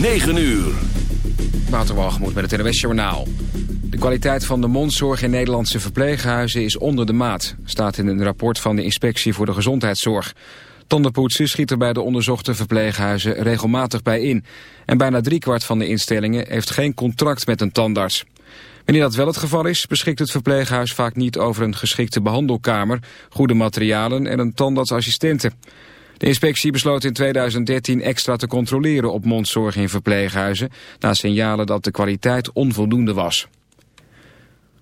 9 uur. Waterwalgemoed met het NWS Journaal. De kwaliteit van de mondzorg in Nederlandse verpleeghuizen is onder de maat... staat in een rapport van de Inspectie voor de Gezondheidszorg. Tandenpoetsen schiet er bij de onderzochte verpleeghuizen regelmatig bij in. En bijna driekwart van de instellingen heeft geen contract met een tandarts. Wanneer dat wel het geval is, beschikt het verpleeghuis vaak niet over een geschikte behandelkamer, goede materialen en een tandartsassistente. De inspectie besloot in 2013 extra te controleren op mondzorg in verpleeghuizen... na signalen dat de kwaliteit onvoldoende was.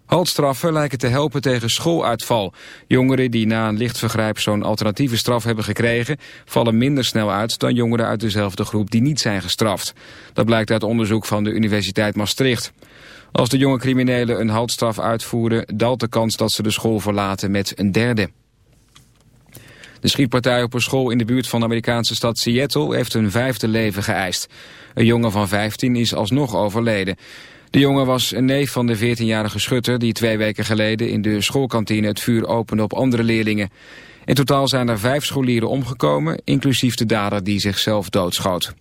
Haltstraffen lijken te helpen tegen schooluitval. Jongeren die na een licht vergrijp zo'n alternatieve straf hebben gekregen... vallen minder snel uit dan jongeren uit dezelfde groep die niet zijn gestraft. Dat blijkt uit onderzoek van de Universiteit Maastricht. Als de jonge criminelen een haltstraf uitvoeren... daalt de kans dat ze de school verlaten met een derde. De schietpartij op een school in de buurt van de Amerikaanse stad Seattle heeft een vijfde leven geëist. Een jongen van 15 is alsnog overleden. De jongen was een neef van de 14-jarige schutter die twee weken geleden in de schoolkantine het vuur opende op andere leerlingen. In totaal zijn er vijf scholieren omgekomen, inclusief de dader die zichzelf doodschoot.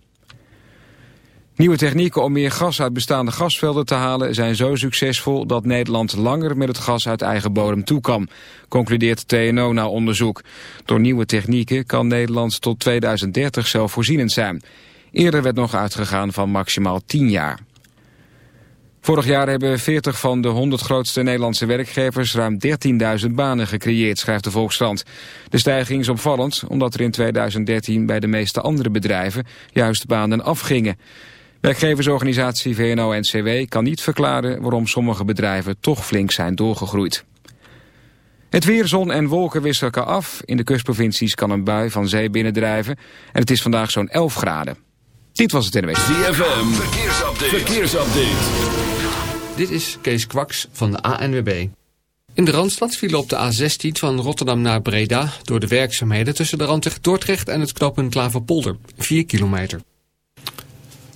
Nieuwe technieken om meer gas uit bestaande gasvelden te halen zijn zo succesvol dat Nederland langer met het gas uit eigen bodem toe kan, concludeert TNO na onderzoek. Door nieuwe technieken kan Nederland tot 2030 zelfvoorzienend zijn. Eerder werd nog uitgegaan van maximaal 10 jaar. Vorig jaar hebben 40 van de 100 grootste Nederlandse werkgevers ruim 13.000 banen gecreëerd, schrijft de Volkskrant. De stijging is opvallend omdat er in 2013 bij de meeste andere bedrijven juist banen afgingen. Werkgeversorganisatie VNO-NCW kan niet verklaren waarom sommige bedrijven toch flink zijn doorgegroeid. Het weer, zon en wolken wisselen elkaar af. In de kustprovincies kan een bui van zee binnendrijven. En het is vandaag zo'n 11 graden. Dit was het NWS. ZFM, verkeersupdate. verkeersupdate. Dit is Kees Kwaks van de ANWB. In de Randstad vielen op de A16 van Rotterdam naar Breda... door de werkzaamheden tussen de Randweg Dordrecht en het knooppunt Klaverpolder. 4 kilometer.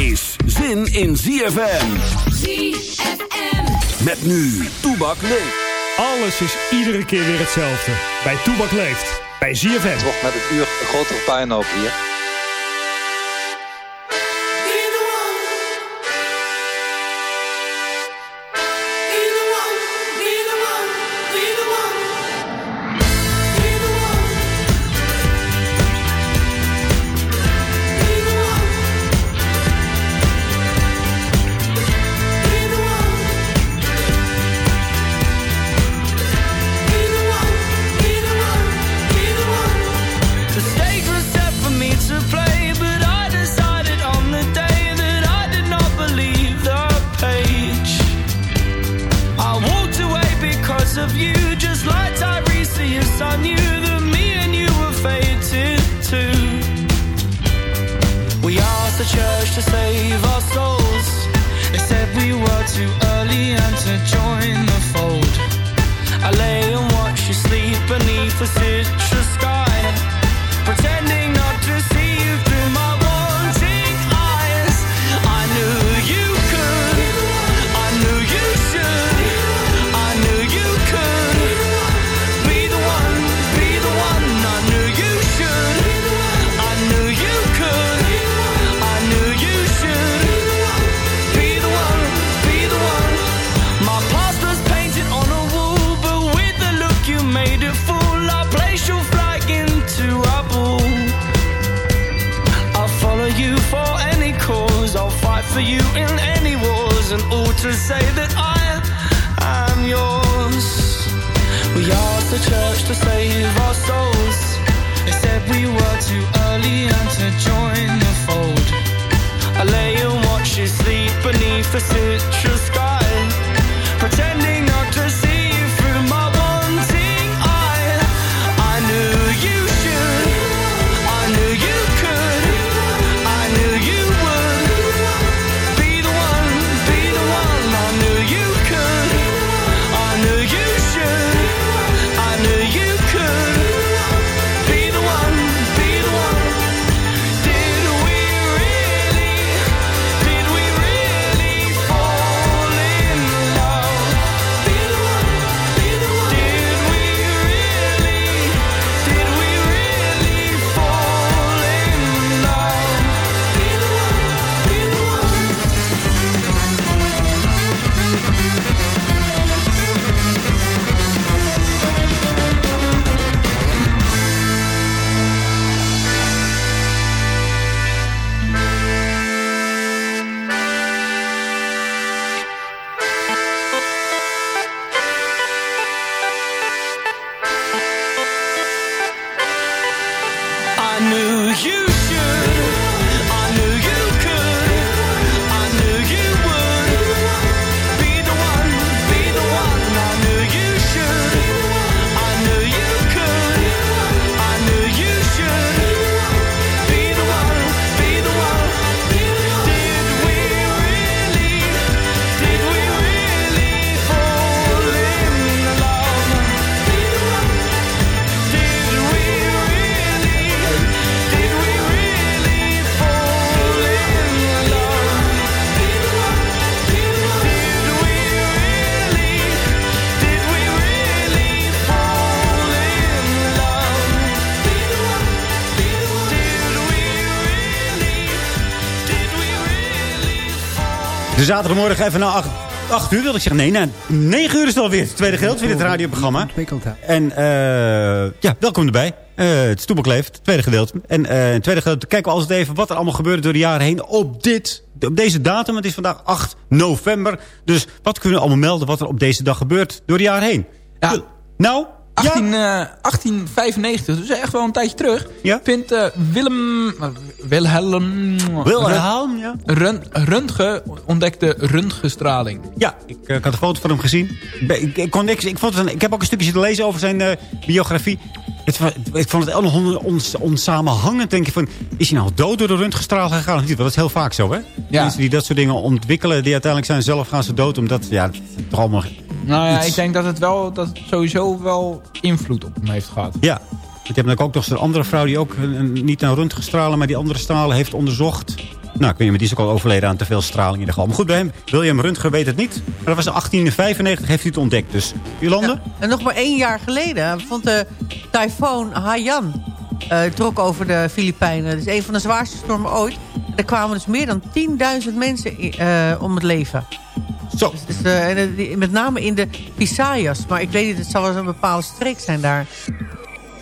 is zin in ZFM. ZFM. Met nu, Toebak leeft. Alles is iedere keer weer hetzelfde. Bij Toebak leeft. Bij ZFM. Het wordt met het uur een grotere puinhoop hier. Zaterdagmorgen even na 8, 8 uur wil ik zeggen. Nee, na 9 uur is het alweer. Het tweede gedeelte van dit radioprogramma. En eh, ja, welkom erbij. Eh het is Toebekleefd, het tweede gedeelte. En eh in het tweede gedeelte kijken we altijd even wat er allemaal gebeurde door de jaren heen. Op, dit, op deze datum, het is vandaag 8 november. Dus wat kunnen we allemaal melden wat er op deze dag gebeurt door de jaren heen? Ja. Nou, 18, eh, 1895, dus echt wel een tijdje terug, Ja? vindt eh, Willem, eh, Wilhelm, Wilhelm, ja. Run, Röntgen ontdekte röntgenstraling. Ja, ik, ik had een foto van hem gezien. Ik, kon niks, ik, vond het een- ik heb ook een stukje zitten lezen over zijn biografie. Het, ik vond het on, ons- onsamenhangend. Denk je van, is hij nou dood door de röntgenstraal gegaan of niet? Want dat is heel vaak zo, hè? Ja. Mensen die dat soort dingen ontwikkelen, die uiteindelijk zijn zelf gaan ze dood. Omdat, ja, het is toch allemaal... Nou ja, ik denk dat het wel, dat het sowieso wel invloed op hem heeft gehad. Ja. Ik heb natuurlijk ook nog zo'n andere vrouw die ook een- een- niet naar röntgenstralen, maar die andere stralen heeft onderzocht. Nou, ik weet niet, maar die is ook al overleden aan te veel straling in ieder geval. Maar goed, bij hem, William Röntgen weet het niet. Maar dat was in 1895, heeft hij het ontdekt. Dus, Jolande? En nog maar één jaar geleden vond de tyfoon Haiyan eh, trok over de Filipijnen. Dat is een van de zwaarste stormen ooit. Er kwamen dus meer dan 10.000 mensen eh, om het leven. Zo. Dus, eh, en, eh, die- met name in de Visayas. Maar ik weet niet, het zal wel eens een bepaalde streek zijn daar. En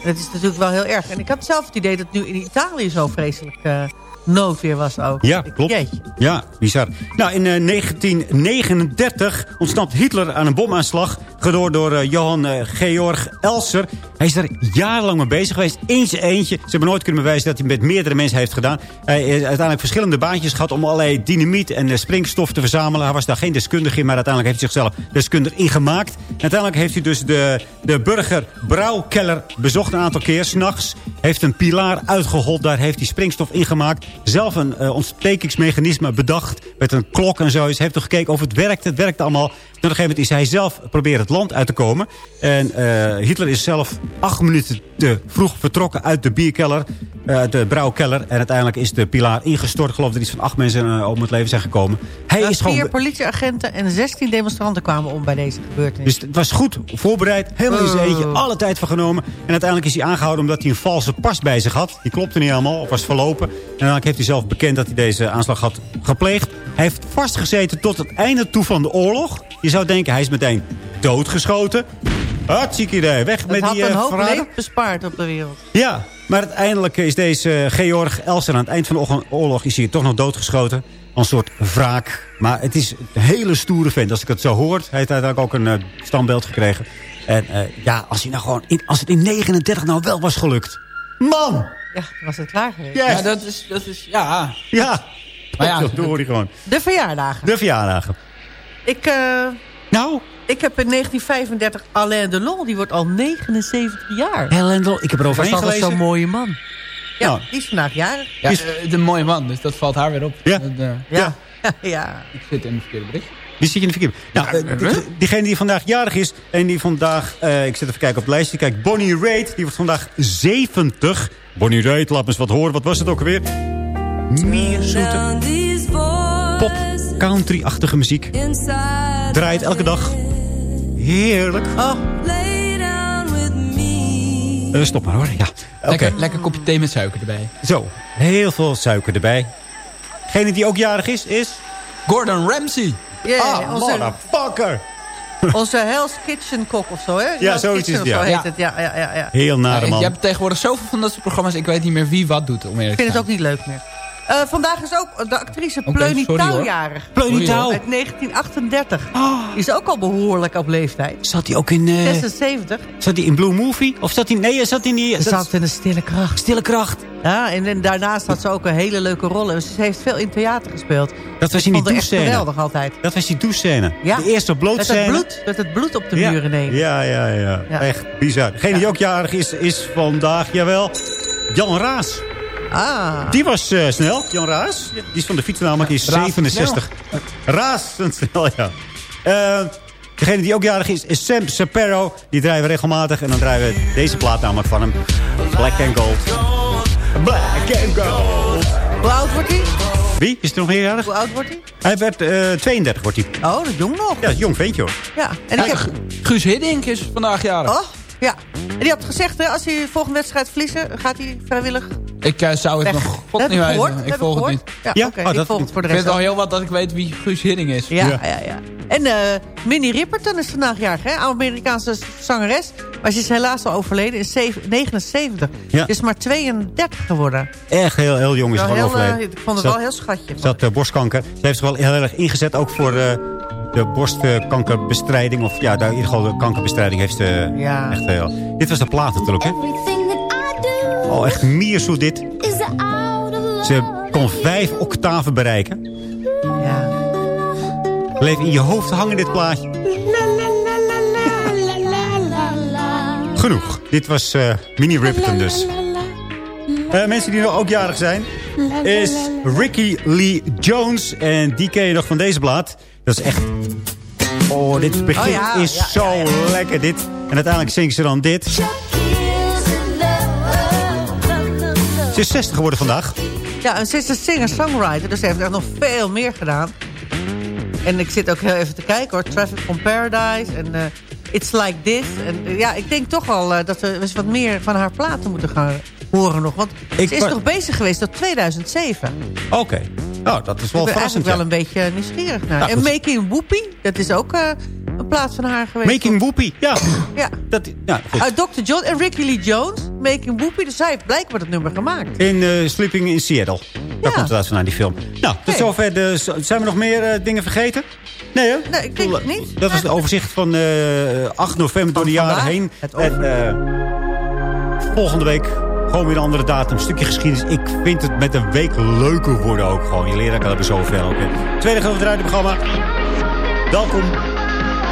dat is natuurlijk wel heel erg. En ik had zelf het idee dat nu in Italië zo vreselijk eh, noodweer was ook. Ja, klopt. jeetje. Ja, bizar. Nou, in eh, 1939 ontsnapt Hitler aan een bomaanslag... gedoord door eh, Johan eh, Georg Elser. Hij is daar jarenlang mee bezig geweest. Zijn eentje. Ze hebben nooit kunnen bewijzen dat hij met meerdere mensen heeft gedaan. Hij heeft uiteindelijk verschillende baantjes gehad... om allerlei dynamiet en eh, springstof te verzamelen. Hij was daar geen deskundige in, maar uiteindelijk heeft hij zichzelf deskundig ingemaakt. Uiteindelijk heeft hij dus de, de burger Brouwkeller bezocht een aantal keer. S'nachts heeft een pilaar uitgehold. Daar heeft hij springstof ingemaakt. Zelf een ontstekingsmechanisme bedacht. Met een klok en zo. Hij heeft toch gekeken of het werkte. Het werkte allemaal. Een gegeven moment is hij zelf proberen het land uit te komen. En eh, Hitler is zelf acht minuten te vroeg vertrokken uit de bierkeller. uit de brouwkeller. En uiteindelijk is de pilaar ingestort. Ik geloof dat iets van acht mensen eh, om het leven zijn gekomen. Hij is gewoon... Vier politieagenten en 16 demonstranten kwamen om bij deze gebeurtenis. Dus het was goed voorbereid. Helemaal in zijn Oh. eentje. Alle tijd van genomen. En uiteindelijk is hij aangehouden omdat hij een valse pas bij zich had. Die klopte niet helemaal. Of was verlopen. En uiteindelijk heeft hij zelf bekend dat hij deze aanslag had gepleegd. Hij heeft vastgezeten tot het einde toe van de oorlog. Je zou denken hij is meteen doodgeschoten. Hartstikke idee. Weg Het met had die een eh, hoop leed bespaard op de wereld. Ja, maar uiteindelijk is deze eh, Georg Elser aan het eind van de oorlog- is hij toch nog doodgeschoten. Een soort wraak. Maar het is een hele stoere vent. Als ik het zo hoor, hij heeft uiteindelijk ook een eh, standbeeld gekregen. En eh, ja, als, hij nou gewoon in, als het in 39 nou wel was gelukt. Man! Ja, was het klaar geweest. Ja, dat is, dat is, ja. Ja, Maar ja, dat hoor je gewoon. De verjaardagen. De verjaardagen. Ik, eh, Nou, ik heb in 1935 Alain Delon, die wordt al 79 jaar. Helendel, ik heb Dat altijd gelezen. zo'n mooie man. Ja, Nou. die is vandaag jarig. ja Is- eh, de mooie man, dus dat valt haar weer op. Ja. Dat, eh, Ja. ja. ik zit in het verkeerde bericht. Die zit je in de verkeerde. Nou, die- diegene die vandaag jarig is en die vandaag... eh, ik zit even kijken op het lijstje. Kijk, Bonnie Raitt, die wordt vandaag 70. Bonnie Raitt, laat me eens wat horen. Wat was het ook alweer? Meer zoete country-achtige muziek. Draait elke dag. Heerlijk. Oh, Eh, stop maar hoor. Ja. Oké, Lekker, lekker kopje thee met suiker erbij. zo. Heel veel suiker erbij. Degene die ook jarig is, is... Gordon Ramsay. yeah, ah, onze, motherfucker. onze Hell's Kitchen kok of zo, hè? Hell's zoiets is het, ja. heet Ja. het. Ja, ja, ja, ja. Heel nare Ja, man. je hebt tegenwoordig zoveel van dat soort programma's. Ik weet niet meer wie wat doet, om eerlijk Ik vind het ook niet leuk meer. Eh, vandaag is ook de actrice hoor. jarig. Pleuni Touw. Uit 1938. Die is ook al behoorlijk op leeftijd. Zat hij ook in... eh, 76. zat hij in Blue Movie? Of zat hij... Nee, zat hij niet... Ze zat in een stille kracht. Stille kracht. Ja, en, en daarnaast had ze ook een hele leuke rol. En Ze heeft veel in theater gespeeld. Dat was Ik in die vond haar echt douchescène. geweldig altijd. Dat was die douchescène. Ja. De eerste Met het blootscène. bloed, met het bloed op de ja. muren heen. Ja, ja, ja, Ja. Echt bizar. Degene die ook jarig is, is vandaag, jawel, Jan Raas. Ah. Die was eh, snel, Jan Raas. Die is van de fiets namelijk, die is Razendsnel. 67. Razendsnel, ja. Eh, degene die ook jarig is, is Sam Sapero. Die draaien we regelmatig. En dan draaien we deze plaat namelijk van hem. Black and Gold. Black and Gold. Hoe oud wordt hij? Wie? Is er nog meer jarig? Hoe oud wordt hij? Hij werd eh 32, wordt hij. Oh, dat is jong nog. Ja, jong ventje hoor. Ja. En ik heb... Gu- Guus Hiddink is vandaag jarig. Oh, ja. En die had gezegd, hè, als hij de volgende wedstrijd verliezen, gaat hij vrijwillig Ik eh, zou het nog god niet weten. gehoord? Ik je volg het niet. Ja. Oh, ik volg het voor de Ik vind het al heel wat dat ik weet wie Guus Hiddink is. Ja, Ja. ja, ja. En eh Minnie Riperton is vandaag jarig, hè? Amerikaanse zangeres. Maar ze is helaas al overleden in zeven- 79. Ja. Ze is maar 32 geworden. Echt heel, heel jong is Wel gewoon heel, eh, overleden. ik vond het Zat- wel heel schatje. Ze had borstkanker. Ze heeft zich wel heel erg ingezet ook voor eh, de borstkankerbestrijding. Of ja, daar in ieder geval de kankerbestrijding heeft ze Ja. echt heel... Dit was de plaat natuurlijk, hè? Oh, echt mierzoet dit. Ze kon vijf octaven bereiken. Ja. Bleef in je hoofd hangen dit plaatje. Genoeg. Dit was eh Mini Ripton dus. Eh, mensen die nog ook jarig zijn, is Ricky Lee Jones. En die ken je nog van deze blaad. Dat is echt... Oh, dit begin Oh ja, is ja, zo ja, ja. lekker, dit. En uiteindelijk zingt ze dan dit. Ze is 60 geworden vandaag. Ja, en ze is een singer-songwriter, dus ze heeft echt nog veel meer gedaan. En ik zit ook heel even te kijken hoor. Traffic from Paradise en eh, It's Like This. En eh, ja, ik denk toch wel eh, dat we eens wat meer van haar platen moeten gaan horen nog. Want Ik ze is nog bezig geweest tot 2007. Oké. Nou, dat is wel ik ben verrassend. eigenlijk wel ja. een beetje nieuwsgierig naar. Nou, en goed. Making Whoopi, dat is ook eh, een plaat van haar geweest. Making Whoopi, ja. Ja. Dat, ja Dr. John en Ricky Lee Jones, Making Whoopi. Dus zij heeft blijkbaar dat nummer gemaakt. In eh, Sleeping in Seattle. Daar komt het uit vandaan, die film. Nou, tot zover. De, zijn we nog meer eh, dingen vergeten? Nee, hè? Nee, ik denk het niet. Dat was het overzicht van eh 8 november door de Van jaren heen. het En eh, volgende week gewoon weer een andere datum. Een stukje geschiedenis. Ik vind het met een week leuker worden ook gewoon. Je leert elkaar er zoveel ook. Tweede grote radioprogramma. Welkom.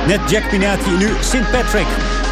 Net Jack Pinati, nu St. Patrick.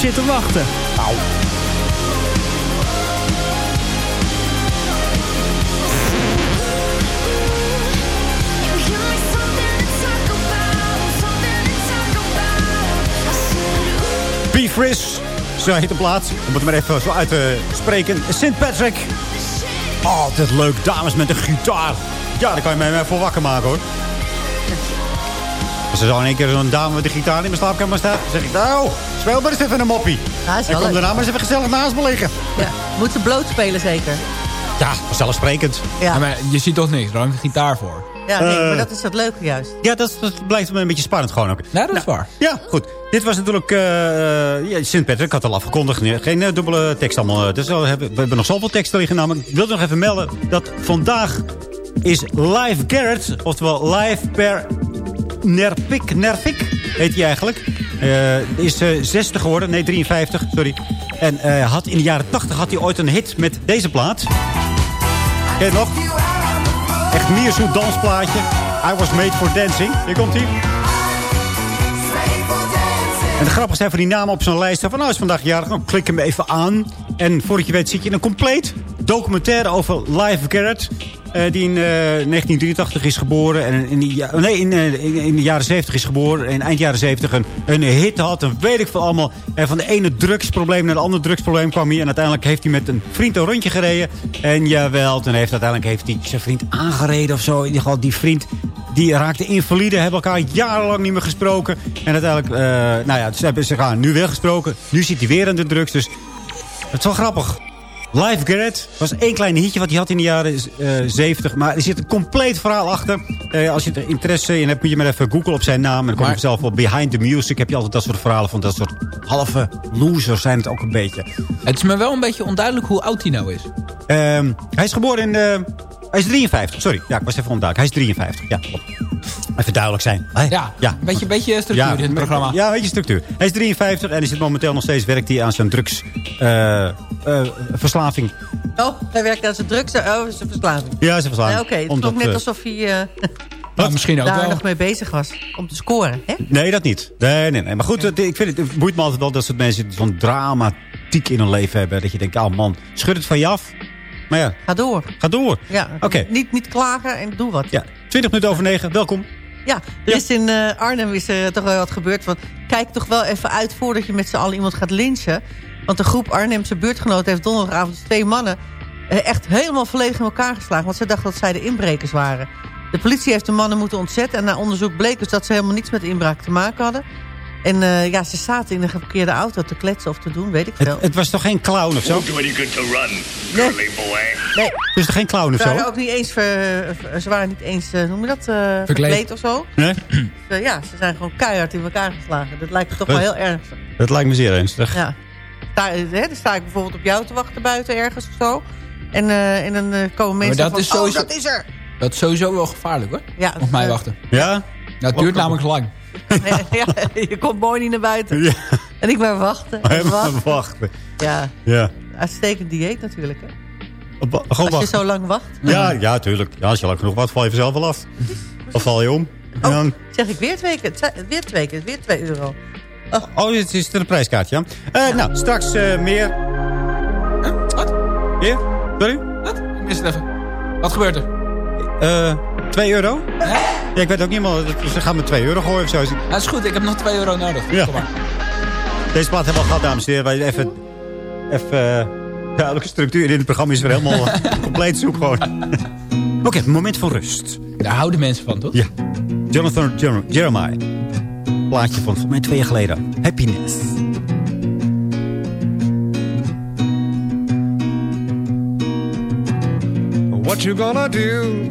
Je niet op zit te wachten. Au. Frizz, zo heet de plaats. Om het maar even zo uit te spreken. St. Patrick. Altijd leuk, dames met een gitaar. Ja, daar kan je mij voor wakker maken, hoor. Als er zo in één keer zo'n dame met een gitaar in mijn slaapkamer staat... zeg ik, nou, speel maar eens even een moppie. Ja, is en wel kom daarna maar eens even gezellig naast me liggen. Ja. Moet ze bloot spelen zeker? Ja, vanzelfsprekend. Ja, Ja, maar je ziet toch niks, daar hangt een gitaar voor. ja nee, Eh. maar dat is het leuke juist. Ja, dat, dat blijft wel een beetje spannend gewoon ook. Ja, dat is waar. Ja, goed. Dit was natuurlijk... eh ja, Sint Patrick had al afgekondigd. Geen eh, dubbele tekst allemaal. Dus we, hebben, we hebben nog zoveel teksten liggen. Namelijk, ik wilde nog even melden dat vandaag is Live Garrett, oftewel Live Per Nerpik, Nervik heet hij eigenlijk. Eh, is eh 60 geworden, nee 53, sorry. En eh, had in de jaren 80 had hij ooit een hit met deze plaat. Ken nog? Echt meer zo'n dansplaatje. I was made for dancing. Hier komt hij. En de grappigste zijn van die namen op zo'n lijst. Van nou is vandaag jarig, dan klik hem even aan. En voordat je weet zit je in een compleet documentaire over Live Garrett. eh, die in eh, 1983 is geboren. En in, nee, in, eh, in, in de jaren 70 is geboren. En eind jaren 70 een, hit had. En weet ik veel allemaal. En van de ene drugsprobleem naar de andere drugsprobleem kwam hij. En uiteindelijk heeft hij met een vriend een rondje gereden. En jawel, toen heeft uiteindelijk heeft hij zijn vriend aangereden of zo. In ieder geval die vriend die raakte invalide. Hebben elkaar jarenlang niet meer gesproken. En uiteindelijk, eh, nou ja, ze hebben nu weer gesproken. Nu zit hij weer aan de drugs. Dus het is wel grappig. Live Garrett was één klein hitje wat hij had in de jaren eh 70. Maar er zit een compleet verhaal achter. Eh, als je er interesse in hebt, moet je maar even googlen op zijn naam. En dan kom je Maar- zelf op Behind the Music. Heb je altijd dat soort verhalen van dat soort halve losers zijn het ook een beetje. Het is me wel een beetje onduidelijk hoe oud hij nou is. Ehm, hij is geboren in... eh, hij is 53, sorry. Ja, ik was even onduidelijk. Hij is 53, ja. Even duidelijk zijn. Ja, ja. een beetje, beetje structuur in het programma. Ja, een beetje structuur. Hij is 53 en hij zit momenteel nog steeds werkt hij aan zijn drugsverslaving. Oh, hij werkt aan zijn drugs. Oh, zijn verslaving. ja, zijn verslaving. Ja, Oké, het Omdat, klonk net eh, alsof hij eh, Nou, misschien ook daar wel. nog mee bezig was om te scoren. Hè? Nee, dat niet. Nee, nee, nee. Maar goed, het, ik vind het, het boeit me altijd wel dat soort mensen zo'n dramatiek in hun leven hebben. Dat je denkt, oh man, schud het van je af. Maar ja, Ga door. ga door. Ja, Oké. niet, niet klagen en doe wat. Ja, 20 minuten over 9. Welkom. Ja, er is in eh, Arnhem is er toch wel wat gebeurd. Van, kijk toch wel even uit voordat je met z'n allen iemand gaat lynchen. Want de groep Arnhemse buurtgenoten heeft donderdagavond twee mannen... eh, echt helemaal volledig in elkaar geslagen. Want ze dachten dat zij de inbrekers waren. De politie heeft de mannen moeten ontzetten. En na onderzoek bleek dus dat ze helemaal niets met de inbraak te maken hadden. En eh, ja, ze zaten in een geparkeerde auto te kletsen of te doen, weet ik veel. Het, het was toch geen clown of zo? Pretty good to run, Nee. boy. Nee, Het is toch geen clown of ze waren zo? ook niet eens, ver- ver- ze waren niet eens eh, noem je dat, eh, verkleed of zo. Nee? Dus, ja, ze zijn gewoon keihard in elkaar geslagen. Dat lijkt me toch wel heel ernstig. Dat lijkt me zeer ernstig. Ja. Sta, hè, dan sta ik bijvoorbeeld op jou te wachten buiten ergens of zo. En, eh, en dan eh, komen mensen dat van, is sowieso- oh, dat is er. Dat is sowieso wel gevaarlijk hoor. Ja, Op mij eh, wachten. Ja? Het duurt namelijk lang. ja, je komt mooi niet naar buiten. Ja. En ik maar wachten. en Even wachten. wachten. Ja, Ja. uitstekend dieet natuurlijk. Hè. Op- Gewoon Als je wachten. zo lang wacht. Ja, ja, tuurlijk. Ja, als je lang genoeg wacht, val je vanzelf wel af. Of val je om. Oh, dan... zeg ik weer twee keer. Weer twee keer. Weer twee euro. Oh, het is een prijskaartje, ja. Eh, Nou, straks eh, meer. Huh? Wat? Weer? Sorry? Wat? Ik mis het even. Wat gebeurt er? Eh 2 euro? Ja? Ja, ik weet ook niet meer. Ze gaan me 2 euro gooien of zo. Dat is goed, ik heb nog 2 euro nodig. Ja. Kom maar. Deze plaat hebben we al gehad, dames en heren. Wij even... Even... eh, duidelijke structuur in het programma is weer helemaal compleet zoek gewoon. Oké, moment van rust. Daar houden mensen van, toch? Ja. Jonathan Jer- Jeremiah. Plaatje van, van mij twee jaar geleden. Happiness. What you gonna do?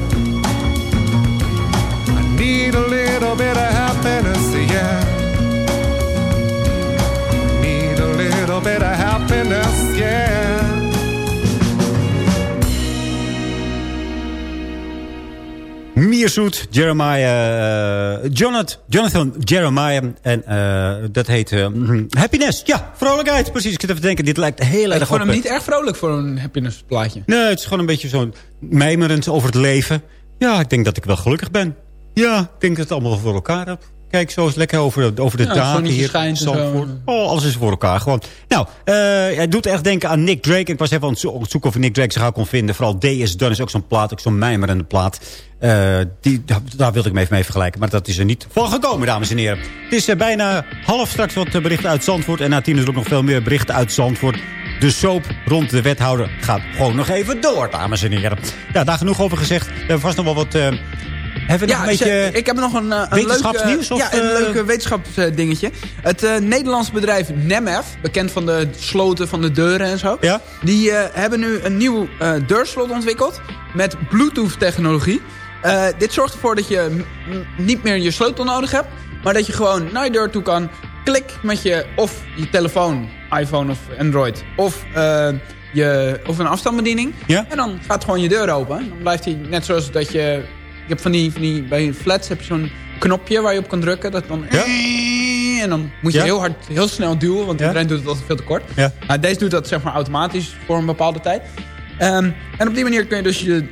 Need a little bit of happiness, yeah. Need a little bit of happiness, yeah. Mierzoet, Jeremiah, eh, Jonathan, Jonathan Jeremiah. En eh, dat heet eh, Happiness. Ja, vrolijkheid. Precies, ik zit even te denken. Dit lijkt heel erg Ik vond hem niet erg vrolijk voor een happiness plaatje. Nee, het is gewoon een beetje zo mijmerend over het leven. Ja, ik denk dat ik wel gelukkig ben. Ja, ik denk dat het allemaal voor elkaar heb. Kijk, zo is lekker over de, over de Ja, het dagen hier. Zandvoort. Oh, alles is voor elkaar gewoon. Nou, eh hij doet echt denken aan Nick Drake. Ik was even aan het het zoeken of Nick Drake zich kon vinden. Vooral D is Done is ook zo'n plaat, ook zo'n mijmerende plaat. Eh, die, daar, wilde ik me even mee vergelijken. Maar dat is er niet van gekomen, dames en heren. Het is eh, bijna half straks wat berichten uit Zandvoort. En na tien is er ook nog veel meer berichten uit Zandvoort. De soap rond de wethouder gaat gewoon nog even door, dames en heren. Ja, daar genoeg over gezegd. We hebben vast nog wel wat... hebben we nog een beetje... ik heb nog een, eh, een wetenschapsnieuws, Leuk, of, ja, een eh? leuk wetenschapsdingetje. Het eh, Nederlands bedrijf Nemef, bekend van de sloten van de deuren en zo. Ja? Die hebben nu een nieuw eh, deurslot ontwikkeld met Bluetooth technologie. Eh, dit zorgt ervoor dat je niet meer je sleutel nodig hebt. Maar dat je gewoon naar je deur toe kan. Klik met je of je telefoon, iPhone of Android. Of, je, of een afstandsbediening. Ja? En dan gaat gewoon je deur open. Dan blijft hij net zoals dat je... Je hebt van die, van die bij flats heb je zo'n knopje waar je op kan drukken. Dat dan... En dan moet je Ja? heel hard, heel snel duwen. Want Ja? iedereen doet het altijd veel te kort. Ja. Nou, deze doet dat zeg maar automatisch voor een bepaalde tijd. Ehm, en op die manier kun je dus je,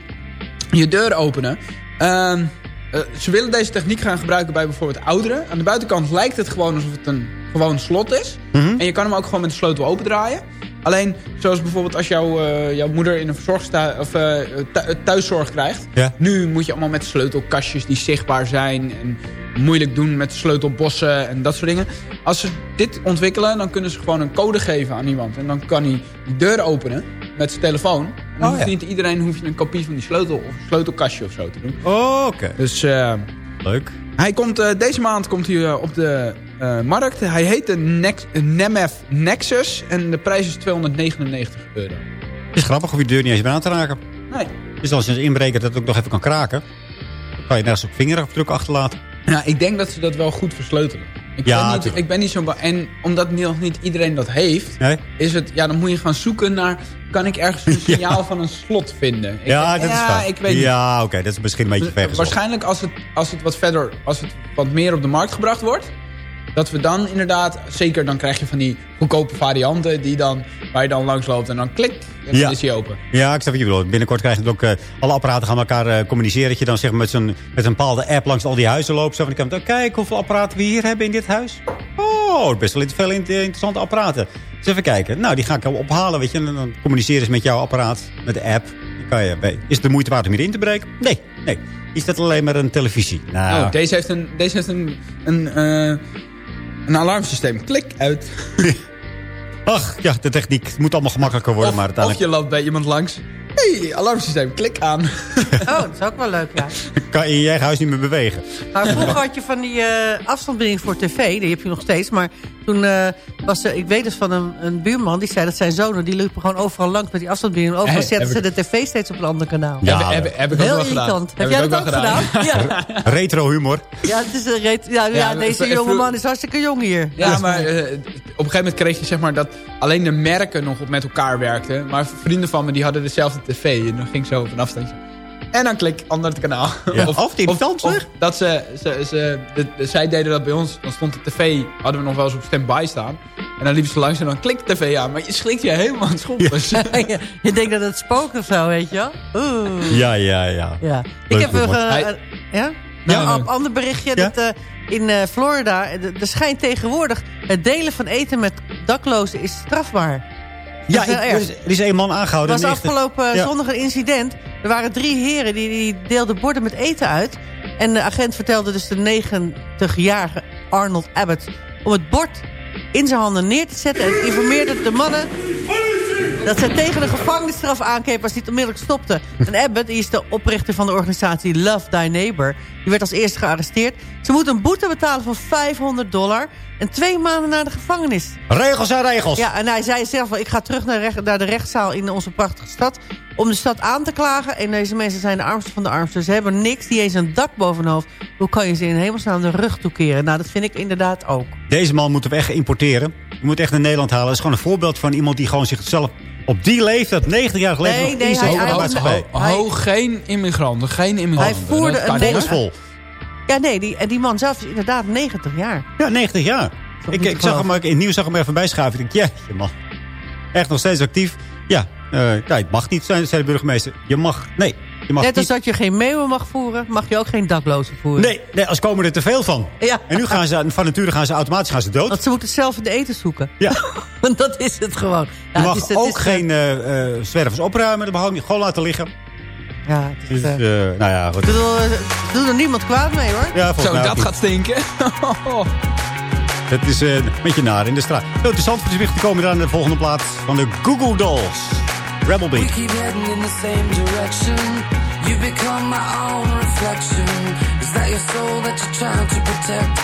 je deur openen. Ehm, eh, ze willen deze techniek gaan gebruiken bij bijvoorbeeld ouderen. Aan de buitenkant lijkt het gewoon alsof het een gewoon slot is. Mhm. En je kan hem ook gewoon met de sleutel opendraaien. Alleen, zoals bijvoorbeeld als jouw, eh, jouw moeder in een verzorgsthuis of eh, thu- thuiszorg krijgt. Ja. Nu moet je allemaal met sleutelkastjes die zichtbaar zijn. En moeilijk doen met sleutelbossen en dat soort dingen. Als ze dit ontwikkelen, dan kunnen ze gewoon een code geven aan iemand. En dan kan hij die deur openen met zijn telefoon. En dan Oh, hoeft ja. niet iedereen hoeft je een kopie van die sleutel of een sleutelkastje of zo te doen. Oh, Oké, Dus eh, leuk. Hij komt, eh, deze maand komt hij eh, op de eh, markt. Hij heet de Nex Nemef Nexus en de prijs is 299 euro. Het is grappig of je de deur niet eens bent aan te raken. Nee. Dus als je een inbreker dat ook nog even kan kraken... dan kan je nergens op vingerafdruk achterlaten. Nou, ik denk dat ze dat wel goed versleutelen. Ik, Ja, ben, niet, ik ben niet zo. En omdat nog niet iedereen dat heeft, Nee? is het, ja, dan moet je gaan zoeken naar, kan ik ergens een signaal van een slot vinden? Ik ja, denk, dat is ja, waar. ik weet. Ja, oké, dat is misschien een beetje ver. Waarschijnlijk als het, als het wat verder, als het wat meer op de markt gebracht wordt, dat we dan inderdaad, zeker dan krijg je van die goedkope varianten die dan, waar je dan langs loopt en dan klik, en dan Ja. is hij open. Ja, ik snap wat je bedoelt. Binnenkort krijg je ook... eh, alle apparaten gaan met elkaar eh, communiceren. Dat je dan zeg maar, met, zo'n met een bepaalde app langs al die huizen loopt. Zo van, ik kan oh, kijk hoeveel apparaten we hier hebben in dit huis. Oh, best wel veel in- interessante apparaten. Dus even kijken. Nou, die ga ik al ophalen, weet je. En dan communiceren ze met jouw apparaat, met de app. Dan kan je, is het de moeite waard om hierin te breken? Nee, nee. Is dat alleen maar een televisie? Nou, Oh, deze heeft een, deze heeft een, een, eh, een alarmsysteem. Klik uit. ach, ja, de techniek het moet allemaal gemakkelijker worden. Of, maar of uiteindelijk je loopt bij iemand langs. hey, alarmsysteem, klik aan. Oh, dat is ook wel leuk, ja. kan je in je eigen huis niet meer bewegen. Maar vroeger had je van die eh afstandsbediening voor tv. Die heb je nog steeds. Maar toen eh, was er, ik weet dus van een, een buurman. Die zei dat zijn zonen, die liepen gewoon overal langs met die afstandsbediening. Overal Hey, zetten ze heb de tv steeds op een ander kanaal. Ja, heb, heb, heb ik ook Heel wel gedaan. irritant. Heb, ik jij dat ook gedaan? Ja. Retro humor. ja, het is een ja, ja, Ja, deze jonge man is hartstikke jong hier. Ja, maar eh, op een gegeven moment kreeg je zeg maar dat alleen de merken nog met elkaar werkten. Maar vrienden van me die hadden dezelfde tv. En dan ging zo op een afstandje. En dan klik, ander het kanaal. Ja. Of die of zeg. dat ze, ze, ze de, de- zij deden dat bij ons. Dan stond de tv, hadden we nog wel eens op standby staan. En dan liepen ze langs en dan klikt de tv aan. Maar je schrikt je helemaal aan het schompers. je denkt dat het spookt of zo, weet je wel? Oeh. Ja, ja, ja. Ja. Ik heb een... Hij- ja? Ja, Nou, een ander berichtje. Ja? Dat, eh, in eh, Florida, eh, er schijnt tegenwoordig... het delen van eten met daklozen is strafbaar. Ja, ik- er, is, er is een man Er aangehouden. was een echte- afgelopen Ja. zondag een incident. Er waren drie heren die, die deelden borden met eten uit. En de agent vertelde dus de 90-jarige Arnold Abbott... om het bord in zijn handen neer te zetten... en informeerde de mannen dat zij tegen de gevangenisstraf aankeek als die het onmiddellijk stopte. En Abbott, die is de oprichter van de organisatie Love Thy Neighbor... die werd als eerste gearresteerd. Ze moet een boete betalen van 500 dollar... en twee maanden naar de gevangenis. Regels zijn regels. Ja, en hij zei zelf wel, ik ga terug naar, naar de rechtszaal in onze prachtige stad... om de stad aan te klagen. En deze mensen zijn de armste van de armsten. Ze hebben niks, niet eens een dak boven hun hoofd. Hoe kan je ze in hemelsnaam de rug toekeren? Nou, dat vind ik inderdaad ook. Deze man moeten we echt importeren. Je moet echt naar Nederland halen. Dat is gewoon een voorbeeld van iemand die gewoon zichzelf op die leeftijd, 90 jaar geleden, Nee, nog nee, zijn hij- maatschappij. Ho, ho, geen immigranten, geen immigranten. Hij voerde een. Vol is vol. Ja, nee, die, en die man zelf is inderdaad 90 jaar. Ja, 90 jaar. Ik, ik zag hem ook in het nieuws zag hem even bijschuiven. Ik denk, ja, man. Echt nog steeds actief. Ja, eh, nee, het mag niet, zei, zei de burgemeester. Je mag, nee, je Net als niet. dat je geen meeuwen mag voeren, mag je ook geen daklozen voeren. Nee, nee, als komen er te veel van. Ja. En nu gaan ze, van nature gaan ze automatisch gaan ze dood. Want ze moeten zelf in de eten zoeken. Ja. Want dat is het gewoon. Ja, Je mag het is- het ook is, geen eh, eh, zwervers opruimen. Dat mag. Gewoon laten liggen. Ja, het is, Dus, eh, eh, nou ja, goed. ik bedoel, eh, doe er niemand kwaad mee hoor. Ja, volgens Zo, dat niet. gaat stinken. Het is een beetje naar in de straat. Heel interessant voor de komen dan aan de volgende plaats van de Google Dolls. Rebel Beat. We keep heading in the same direction. You become my own reflection. Is that your soul that you're trying to protect?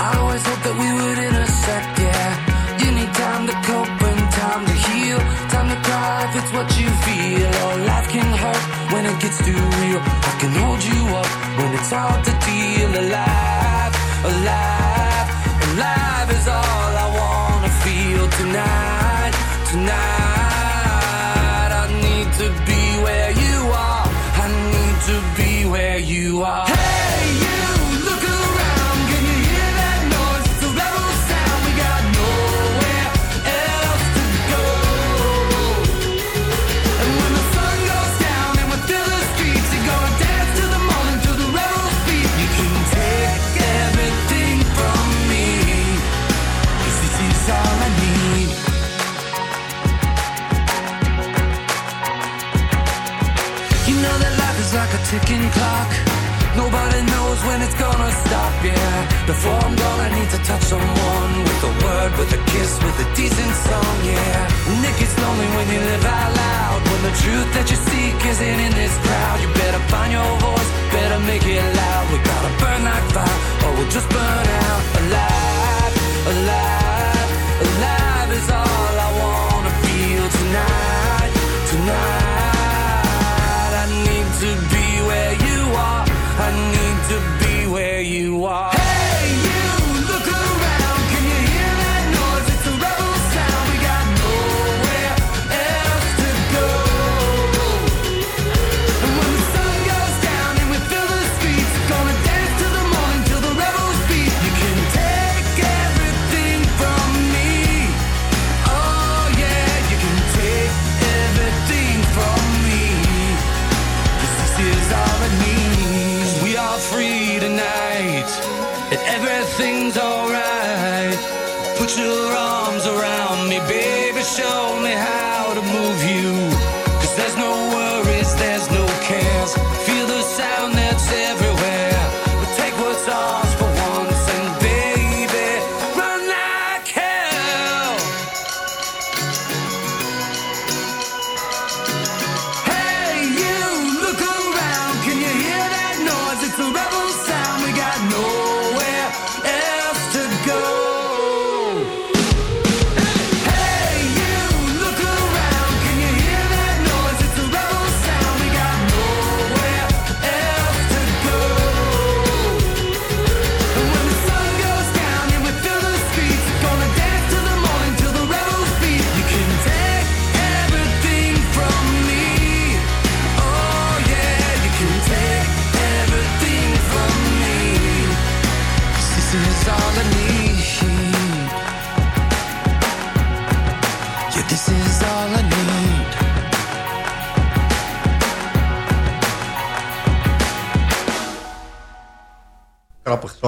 I always hoped that we would intersect, yeah. You need time to cope and time to heal. Time to cry if it's what you feel. Oh, life can hurt when it gets too real. I can hold you up when it's hard to alive, alive, alive is all I wanna feel tonight, tonight. To be where you are. I need to be where you are. Hey, ticking clock. Nobody knows when it's gonna stop, yeah. Before I'm gone, I need to touch someone with a word, with a kiss, with a decent song, yeah. And it gets lonely when you live out loud. When the truth that you seek isn't in this crowd, you better find your voice, better make it loud. We gotta burn like fire, or we'll just burn out alive, alive, alive is all I wanna feel tonight, tonight.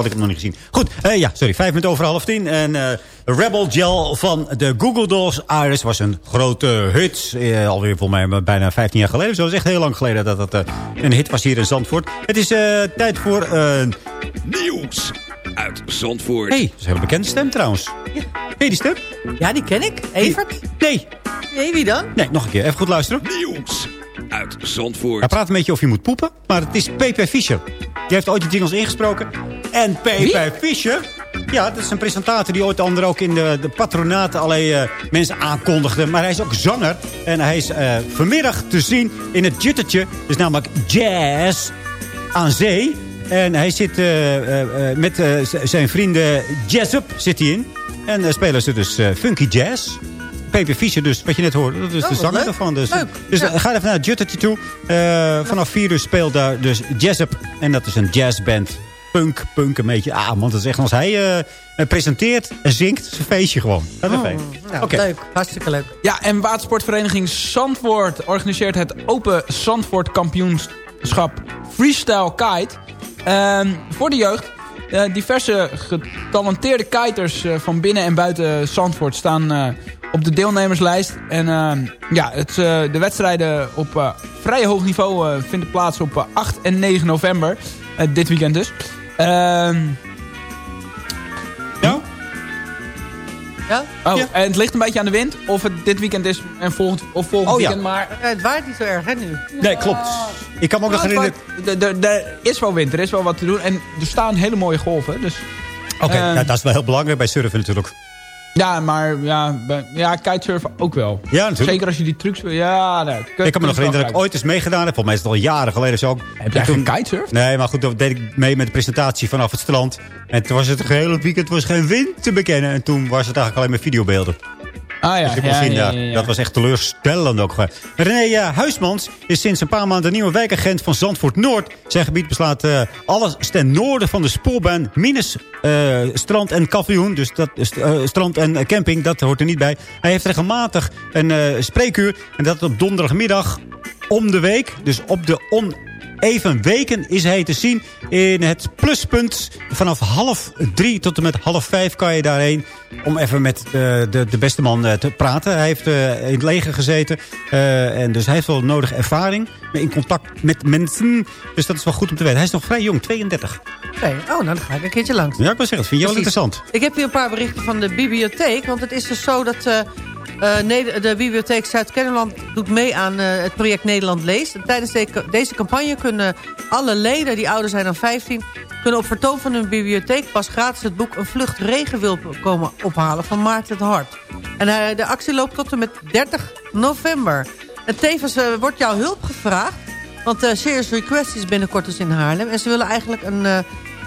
Had ik hem nog niet gezien. Goed, eh, ja, sorry, vijf minuten over half tien. En eh, Rebel Gel van de Google Dolls Iris was een grote hit. Eh, alweer volgens mij bijna 15 jaar geleden. Zo dat is echt heel lang geleden dat het eh, een hit was hier in Zandvoort. Het is eh, tijd voor... Nieuws uit Zandvoort. hey, dat is een hele bekende stem trouwens. Ja. Hey, die stem? Ja, die ken ik. Evert? Nee. Nee, wie dan? Nee, nog een keer. Even goed luisteren. Nieuws uit Zandvoort. Hij praat een beetje of je moet poepen, maar het is P.P. Fischer. Die heeft ooit de jingles ingesproken. En P.P. Fischer, ja, dat is een presentator die ooit andere ook in de, de patronaten allerlei eh, mensen aankondigde. Maar hij is ook zanger. En hij is eh, vanmiddag te zien in het Juttertje. Dus namelijk Jazz aan zee. En hij zit eh, met zijn vrienden Jazz Up zit hij in. En spelen ze dus funky jazz. Pepe Fischer, dus wat je net hoorde, dat is Oh, de zanger leuk. daarvan. Dus, Leuk, dus ja. ga even naar het Juttertje toe. Eh, vanaf 4 uur speelt daar dus Jazz Up. En dat is een jazzband. Punk, punk een beetje. Ah, want dat is echt als hij eh, presenteert en zingt. Het is een feestje gewoon. Dat is Oh, fijn. nou, Oké. leuk. Hartstikke leuk. Ja, en watersportvereniging Zandvoort organiseert het Open Zandvoort kampioenschap Freestyle Kite. Ehm, voor de jeugd. Eh, diverse getalenteerde kiters eh, van binnen en buiten Zandvoort staan eh, op de deelnemerslijst. En ehm, ja, het, eh, de wedstrijden op eh, vrij hoog niveau eh, vinden plaats op eh, 8 en 9 november. Dit weekend dus. Ehm Ja? Ja? Oh, Ja. en het ligt een beetje aan de wind. Of het dit weekend is en volgend, of volgend Oh, ja. weekend. Maar Het waait niet zo erg, hè, nu? Nee, klopt. Ik kan me ook nog herinneren... er- is wel wind, er is wel wat te doen. En er staan hele mooie golven. Dus, Oké, Ehm, dat is wel heel belangrijk bij surfen natuurlijk. Ja, maar ja, ja, kitesurfen ook wel. Ja, natuurlijk. Zeker als je die trucs wil. Ja, nee, kun- Ik kan me nog herinneren dat ik ooit eens meegedaan heb. Volgens mij is het al jaren geleden zo. Heb jij En toen- kitesurf? Nee, maar goed, dan deed ik mee met de presentatie vanaf het strand. En toen was het het hele weekend was geen wind te bekennen. En toen was het eigenlijk alleen maar videobeelden. Ah ja, Dus ik kon ja, zien, ja, ja, ja, ja. dat was echt teleurstellend ook. René eh, Huismans is sinds een paar maanden de nieuwe wijkagent van Zandvoort Noord. Zijn gebied beslaat eh, alles ten noorden van de spoorbaan. Minus eh, strand en kampioen. Dus dat eh, strand en eh, camping, dat hoort er niet bij. Hij heeft regelmatig een eh, spreekuur. En dat op donderdagmiddag om de week. Dus op de oneven weken is hij te zien in het pluspunt. Vanaf half drie tot en met half vijf kan je daarheen. Om even met eh, de, de beste man eh, te praten. Hij heeft eh, in het leger gezeten. en dus hij heeft wel nodige ervaring. In contact met mensen. Dus dat is wel goed om te weten. Hij is nog vrij jong, 32. Nee. Oh, nou, dan ga ik een keertje langs. Ja, ik wil zeggen, dat vind je wel interessant. Ik heb hier een paar berichten van de bibliotheek. Want het is dus zo dat eh, de bibliotheek Zuid-Kennemerland doet mee aan eh, het project Nederland Leest. En tijdens de- deze campagne kunnen alle leden die ouder zijn dan 15... kunnen op vertoon van hun bibliotheek pas gratis het boek Een Vlucht Regenwilp komen ophalen van Maarten het Hart. En eh, de actie loopt tot en met 30 november. En tevens wordt jouw hulp gevraagd. Want Serious Request is binnenkort dus in Haarlem. En ze willen eigenlijk een,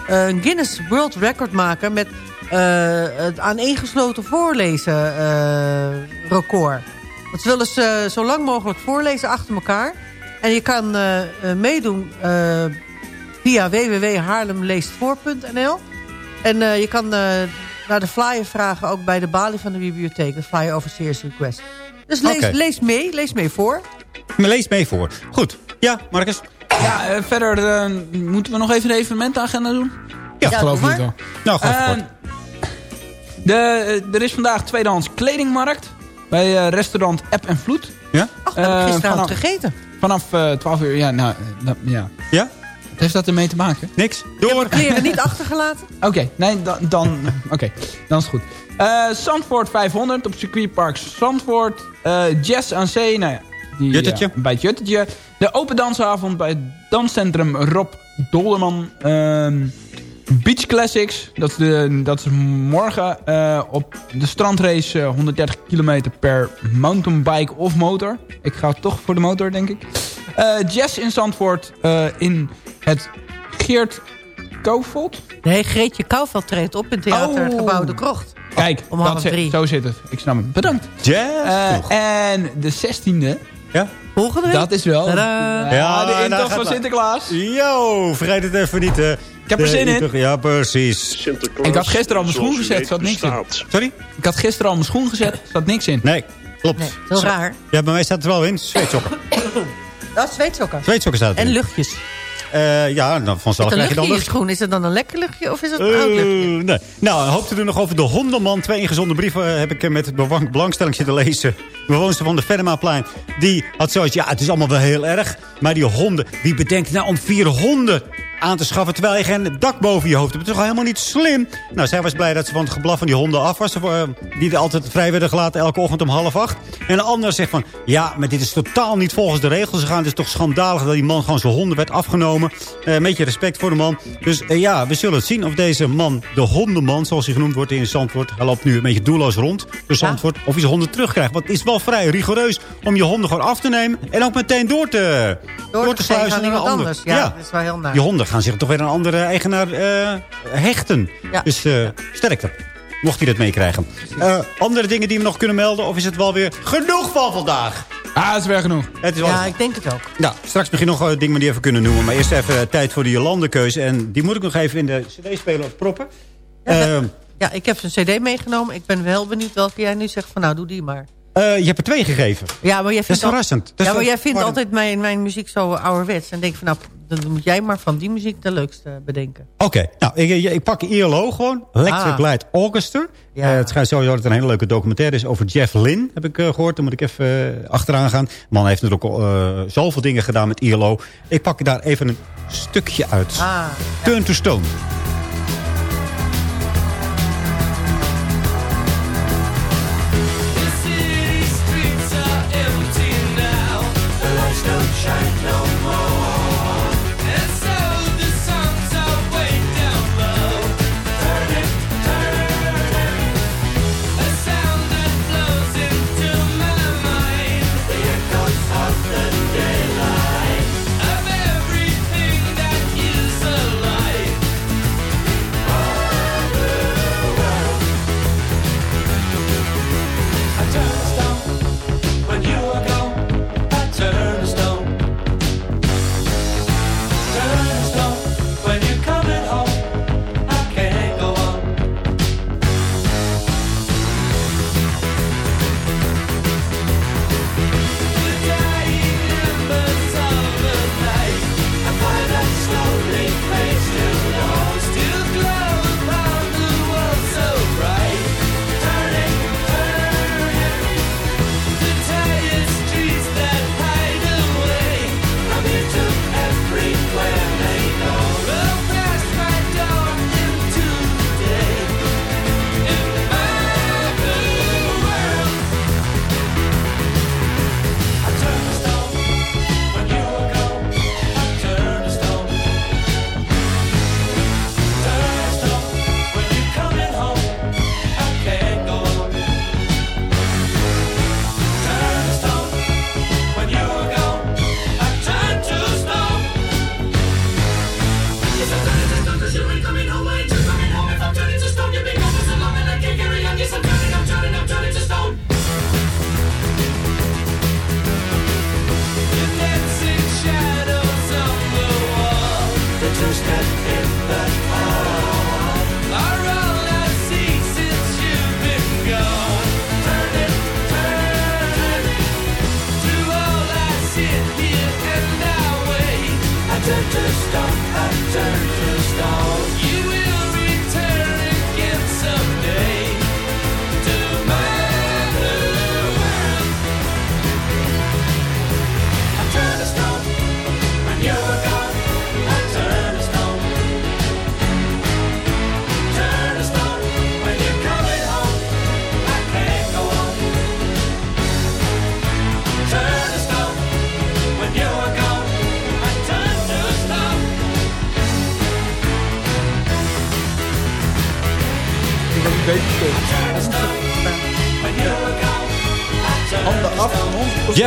een Guinness World Record maken... met het aaneengesloten voorlezen eh, record. Dat willen ze zo lang mogelijk voorlezen achter elkaar. En je kan eh, eh, meedoen eh, via www.haarlemleestvoor.nl. En eh, je kan eh, naar de flyer vragen, ook bij de balie van de bibliotheek. De flyer over Serious Request. Dus lees, lees mee, lees mee voor. Lees mee voor. Goed. Ja, Marcus? Ja, eh, verder eh, moeten we nog even de evenementenagenda doen? Ja, Dat geloof ik wel. Nou, Eh, kort. De, eh, er is vandaag tweedehands kledingmarkt. Bij eh, restaurant App en Vloed. Ja? Ach, dat heb ik Eh, gisteravond vanaf- gegeten. Vanaf eh 12 uur, ja, nou, dat- ja. Ja? Wat heeft dat ermee te maken? Niks. Ik Door. heb mijn kleren niet achtergelaten. Oké, nee, dan, dan, oké, dan is het goed. Eh Zandvoort 500 op circuitpark Zandvoort. Eh Jazz aan Zee, nou ja. Die, Juttetje. bij het Juttetje. De open dansavond bij het danscentrum Rob Dolderman. Ehm, Beach Classics, dat is, de, dat is morgen eh, op de strandrace eh, 130 kilometer per mountainbike of motor. Ik ga toch voor de motor, denk ik. Eh, jazz in Zandvoort eh, in het Geert Kouwvold. Nee, Greetje Kouwveld treedt op in Theater Oh. Gebouw de Krocht. Kijk, Om dat half zit- drie. zo zit het. Ik snap het. Bedankt. Jazz. Eh, en de 16e, ja? Volgende week. dat is wel... Tadaa. Ja, de intocht van. Sinterklaas. Yo, vergeet het even niet. eh. Ik heb er zin in. Ja, precies. Ik had gisteren al mijn schoen gezet, zat niks in. Sorry? Ik had gisteren al mijn schoen gezet, zat niks in. Nee, klopt. Nee, heel raar. Ja, bij mij staat het er wel in. Zweetsokken. Dat is zweetsokken. Zweetsokken staat En erin. luchtjes. Eh, ja, dan vanzelf Met een krijg je dan lucht. schoen. Is het dan een lekker luchtje of is het een Eh, oud luchtje? nee. Nou, hoop te doen nog over de hondenman. Twee ingezonde brieven eh, heb ik met belang- belangstelling zitten lezen. De bewoonster van de Vennemaplein. Die had zoiets, ja, het is allemaal wel heel erg. Maar die honden, wie bedenkt nou om vier honden aan te schaffen... terwijl je geen dak boven je hoofd hebt. Dat is toch helemaal niet slim? Nou, zij was blij dat ze van het geblaf van die honden af was. eh, Die er altijd vrij werden gelaten elke ochtend om half acht. En de ander zegt van... ja, maar dit is totaal niet volgens de regels gegaan. Het is toch schandalig dat die man gewoon zijn honden werd afgenomen. Eh, een beetje respect voor de man. Dus eh, ja, we zullen het zien of deze man, de hondenman... zoals hij genoemd wordt in Zandvoort... hij loopt nu een beetje doelloos rond door Zandvoort... of hij zijn honden terugkrijgt. Want het is wel vrij rigoureus om je honden gewoon af te nemen... en ook meteen door te, Door te aan naar een iemand ander. anders. Ja, dat is wel heel naar. Die honden gaan zich toch weer een andere eigenaar eh, hechten. Ja. Dus eh sterkte. Mocht hij dat meekrijgen. Eh, andere dingen die we nog kunnen melden? Of is het wel weer genoeg van vandaag? Ah, het is weer genoeg. Het is wel... Ja, ik denk het ook. Nou, straks misschien nog eh, dingen die even kunnen noemen. Maar eerst even tijd voor de Jolandekeuze. En die moet ik nog even in de cd-speler proppen. Ehm, Ja, ik heb een cd meegenomen. Ik ben wel benieuwd welke jij nu zegt van nou, doe die maar. Eh, je hebt er twee gegeven. Ja, maar jij Dat is vindt, verrassend. Dat is ja, maar jij vindt altijd mijn, mijn muziek zo ouderwets. En denk van nou, dan moet jij maar van die muziek de leukste bedenken. Oké, nou, ik, ik, ik pak ILO gewoon. Electric Ah. Light Orchestra. Ja. Eh, het schijnt sowieso dat het een hele leuke documentaire is over Jeff Lynne. Heb ik eh, gehoord. Daar moet ik even achteraan gaan. De man heeft natuurlijk al zoveel dingen gedaan met ILO. Ik pak daar even een stukje uit. Ah, Turn to Stone.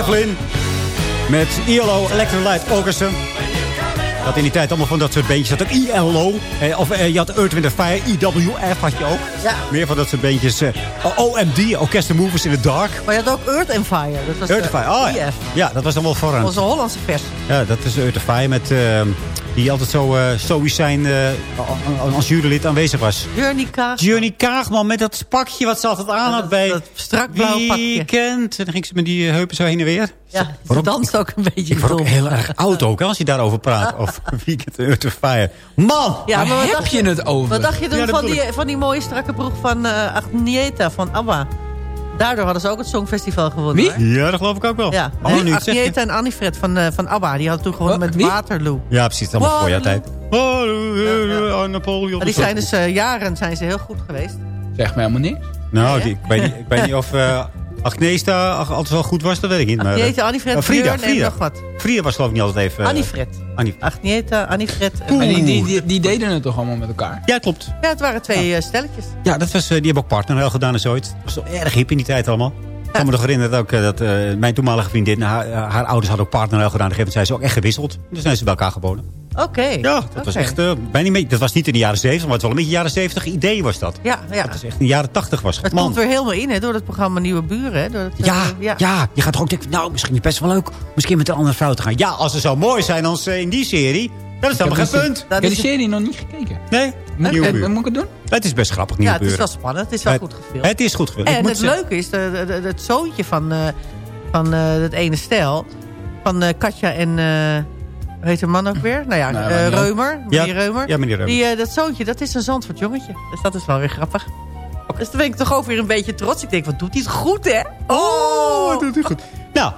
Jeff Lynne met ILO Electrolyte Orchestra. Dat in die tijd allemaal van dat soort beentjes. Dat ook ILO. Eh, of eh, je had Earth, Wind Fire. IWF had je ook. Ja. Meer van dat soort beentjes. eh, OMD, Orchestra Movers in the Dark. Maar je had ook Earth and Fire. Dat was Earth Fire. Oh, ja. IF. ja, dat was dan wel vooraan. Onze Hollandse versie. Ja, dat is Earth and Fire met... eh, die altijd zo uh, stoïcijn uh, als jurylid aanwezig was. Journey Kaag. Journey Kaagman met dat pakje wat ze altijd aan had bij dat strak blauw pakje. weekend. En dan ging ze met die heupen zo heen en weer. Ja, ze danst ook een beetje Ik word ook heel erg oud ook, als je daarover praat. Of Weekend Earth of Fire. Man! Ja, maar wat heb je het over? Wat dacht je Ja, dat van, die, van die mooie strakke broek van uh, Agnieta van ABBA? Daardoor hadden ze ook het Songfestival gewonnen. Wie? Hoor. Ja, dat geloof ik ook wel. Ja, Oh, nu en Annifred van, uh, van ABBA. Die hadden toen gewonnen met Wie? Waterloo. Ja, precies. Dat allemaal voor jouw tijd. Ja, Napoleon. Maar die zijn dus uh, jaren zijn ze heel goed geweest. Zeg me helemaal niks. Nou, die, ik, weet niet, ik weet niet of uh, Agnesta altijd wel goed was. Dat weet ik niet. Maar, Agnieta, Annifred, uh, Frida, Björn Frida. en nog wat. Frida was geloof ik niet altijd even... Uh, Annifred. Annie. Agnieta, Annifred. En die, die, die, die, deden het toch allemaal met elkaar? Ja, klopt. Ja, het waren twee ja. stelletjes. Ja, dat was, die hebben ook partnerruil gedaan en zoiets. Dat was toch erg hip in die tijd allemaal. Ik kan me nog herinneren dat, ook, dat uh, mijn toenmalige vriendin... Haar, haar, ouders hadden ook partnerruil gedaan. Op een gegeven moment zijn ze ook echt gewisseld. Dus zijn ze bij elkaar geboren. Oké. Okay. Ja, dat okay. was echt... Uh, bijna mee, dat was niet in de jaren 70, maar het was wel een beetje jaren 70 idee was dat. Ja, ja. Dat is echt in de jaren 80 was. Het Man. komt weer helemaal in, hè, door het programma Nieuwe Buren. Hè, door het, ja, uh, ja, ja. je gaat toch ook denken, nou, misschien is het best wel leuk. Misschien met een andere vrouw te gaan. Ja, als ze zo mooi zijn als uh, in die serie, dat is helemaal geen punt. Ik heb die serie nog niet gekeken. Nee? Moet, Nieuwe ik, moet ik het doen? Het is best grappig, Ja, Nieuwe het is Buren. wel spannend. Het is wel het, goed gefilmd. Het is goed gefilmd. En het leuke is, de, de, de, het zoontje van, uh, van uh, het ene stel, van uh, Katja en... Heet de man ook weer? Nou ja, nou, uh, Reumer. Meneer ja, Reumer. Ja, meneer Reumer. Die, uh, dat zoontje, dat is een Zandvoort jongetje. Dus dat is wel weer grappig. Okay. Dus dan ben ik toch ook weer een beetje trots. Ik denk, wat doet hij het goed, hè? Oh, wat doet hij goed. Nou,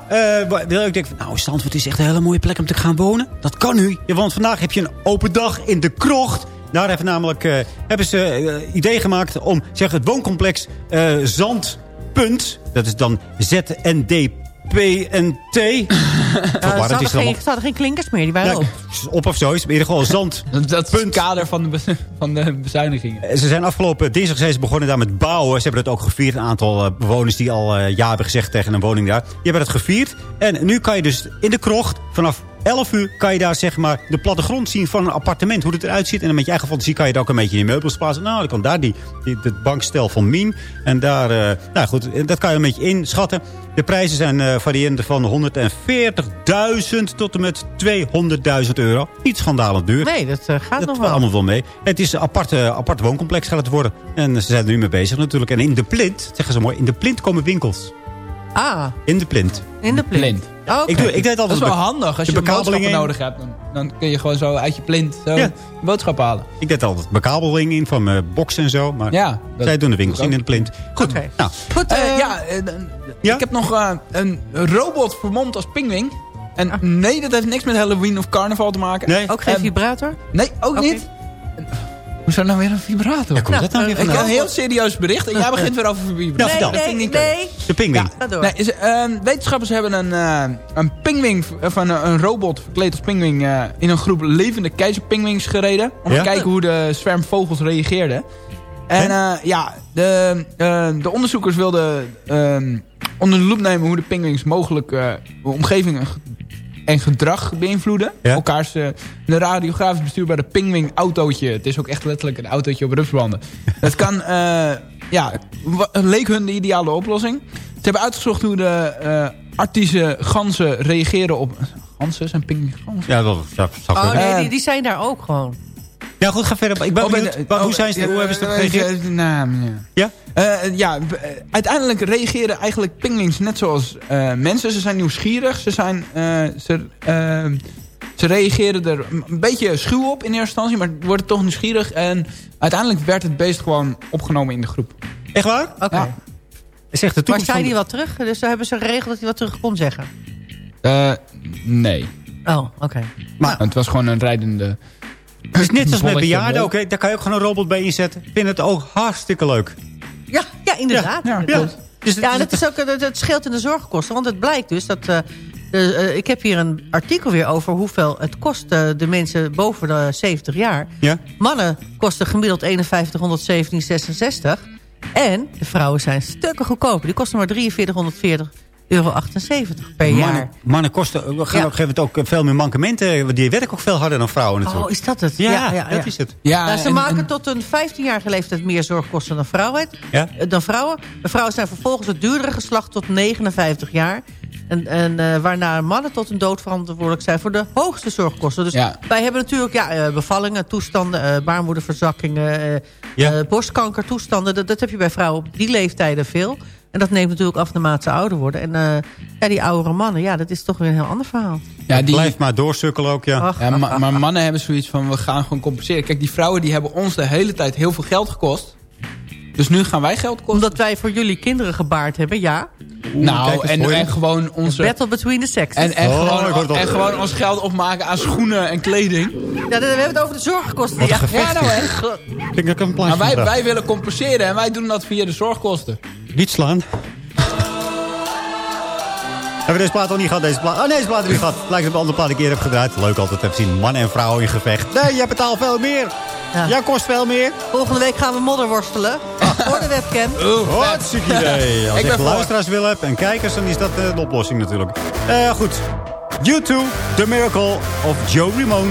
uh, ik denk van, nou, Zandvoort is echt een hele mooie plek om te gaan wonen. Dat kan nu. Ja, want vandaag heb je een open dag in de krocht. Daar hebben, namelijk, uh, hebben ze uh, idee gemaakt om zeg, het wooncomplex Zandpunt... dat is dan ZND PNT. Uh, er hadden geen, geen klinkers meer, die waren ja, op. Op of zo is in ieder geval zand. Dat is het kader van de, van de bezuinigingen. Ze zijn afgelopen dinsdag zijn ze begonnen daar met bouwen. Ze hebben het ook gevierd. Een aantal uh, bewoners die al uh, ja hebben gezegd tegen een woning daar. Die hebben het gevierd. En nu kan je dus in de krocht vanaf 11 uur kan je daar zeg maar de plattegrond zien van een appartement. Hoe het eruit ziet. En dan met je eigen fantasie kan je daar ook een beetje in meubels plaatsen. Nou, dan kan daar die, die, het bankstel van Mien. En daar, uh, nou goed, dat kan je een beetje inschatten. De prijzen zijn uh, variërend van 140.000 tot en met 200.000 euro. Niet schandalend duur. Nee, dat uh, gaat dat nog wel. allemaal wel mee. Het is een apart, apart wooncomplex gaat het worden. En ze zijn er nu mee bezig natuurlijk. En in de plint, zeggen ze mooi, in de plint komen winkels. Ah. In de plint. In de plint. Oh, okay. ik, doe, ik deed altijd dat is wel handig. Als je boodschappen in. nodig hebt, dan, dan, kun je gewoon zo uit je plint zo ja. boodschap halen. Ik deed altijd bekabeling in van mijn box en zo. Maar ja, zij doen de winkels in in de plint. Goed. Okay. Nou. Goed uh, ja, uh, ja, ik heb nog uh, een robot vermomd als pingwing. En ah. nee, dat heeft niks met Halloween of carnaval te maken. Nee. Ook geen um, vibrator? Nee, ook okay. niet. Hoezo nou weer een vibrator? Ja, komt dat nou weer Ik heb een heel serieus bericht en jij begint weer over vibrator. Nee, nee, nee. De pingwing. Ja, nee, is, uh, wetenschappers hebben een, uh, een pingwing, van uh, een robot verkleed als pingwing... Uh, in een groep levende keizerpingwings gereden. Om ja? te kijken hoe de zwerm vogels reageerden. En uh, ja, de, uh, de onderzoekers wilden uh, onder de loep nemen... hoe de pingwings mogelijk de omgeving en gedrag beïnvloeden. Ja? Elkaars uh, de radiografisch bestuurbare pingwing autootje. Het is ook echt letterlijk een autootje op rupsbanden. het kan, uh, ja, leek hun de ideale oplossing. Ze hebben uitgezocht hoe de uh, arctische ganzen reageren op... Ganzen zijn pingwingganzen? Ja, dat ja, Oh nee, die, die zijn daar ook gewoon. Ja, goed, ga verder. Ik ben oh, benieuwd, oh, hoe, zijn ze, hoe hebben ze erop gereageerd? Uh, nou, ja? Ja? Uh, ja, uiteindelijk reageren eigenlijk pingwings net zoals uh, mensen. Ze zijn nieuwsgierig. Ze, zijn, ze, ze reageren er een beetje schuw op in eerste instantie. Maar worden toch nieuwsgierig. En uiteindelijk werd het beest gewoon opgenomen in de groep. Echt waar? Oké. Okay. Ja. Zegt de maar zei hij wat terug? Dus hebben ze geregeld dat hij wat terug kon zeggen? nee. Oh, oké. Okay. Maar het was gewoon een rijdende... Het is net als met bejaarden ook. Hè? Daar kan je ook gewoon een robot bij inzetten. Ik vind het ook hartstikke leuk. Ja, ja inderdaad. Ja, ja. ja. Dus ja het, is ook, het, het scheelt in de zorgkosten. Want het blijkt dus dat... Uh, de, uh, ik heb hier een artikel weer over hoeveel het kost uh, de mensen boven de 70 jaar. Ja? Mannen kosten gemiddeld 5117,66. En de vrouwen zijn stukken goedkoper. Die kosten maar 4340 euro per jaar. Mannen, mannen kosten, we gaan Ja. op een gegeven moment ook veel meer mankementen. Die werken ook veel harder dan vrouwen natuurlijk. Oh, is dat het? Ja, dat is het. Ja, Nou, ze en- maken en- tot een 15-jarige leeftijd meer zorgkosten dan vrouwen. Ja? eh, Dan vrouwen. De vrouwen zijn vervolgens het duurdere geslacht tot 59 jaar. En, en eh, waarna mannen tot hun dood verantwoordelijk zijn voor de hoogste zorgkosten. Dus Ja. wij hebben natuurlijk ja, eh, bevallingen, toestanden, baarmoederverzakkingen, eh Ja. eh, borstkankertoestanden. Dat, dat heb je bij vrouwen op die leeftijden veel. En dat neemt natuurlijk af naarmate ze ouder worden. En eh, ja, die oudere mannen, ja, dat is toch weer een heel ander verhaal. ja, die, Blijf maar doorsukkelen ook, ja. Ach, Ja, ach, ma- ach, maar ach. mannen hebben zoiets van, we gaan gewoon compenseren. Kijk, die vrouwen die hebben ons de hele tijd heel veel geld gekost. Dus nu gaan wij geld kosten. Omdat wij voor jullie kinderen gebaard hebben, ja. nou, en, en gewoon onze... Battle between the sexes. En, en, Oh, gewoon, en gewoon ons geld opmaken aan schoenen en kleding. Ja, we hebben het over de zorgkosten. Wat Ja. Ja, nou hè. Ik denk dat ik een plaatje Maar wij, wij willen compenseren en wij doen dat via de zorgkosten. Niet slaan. Hebben we deze plaat al niet gehad? Deze plaat? Oh nee, deze plaat heb ik niet gehad. Lijkt op een andere plaat die ik eerder heb gedraaid. Leuk altijd te zien. Man en vrouw in gevecht. Nee, jij betaalt veel meer. Ja. Jij kost veel meer. Volgende week gaan we modder worstelen. Voor de webcam. Hartstikke idee. Als Ik echt luisteraars wil hebben en kijkers, dan is dat eh, de oplossing natuurlijk. Eh goed. U2, The Miracle of Joe Ramone.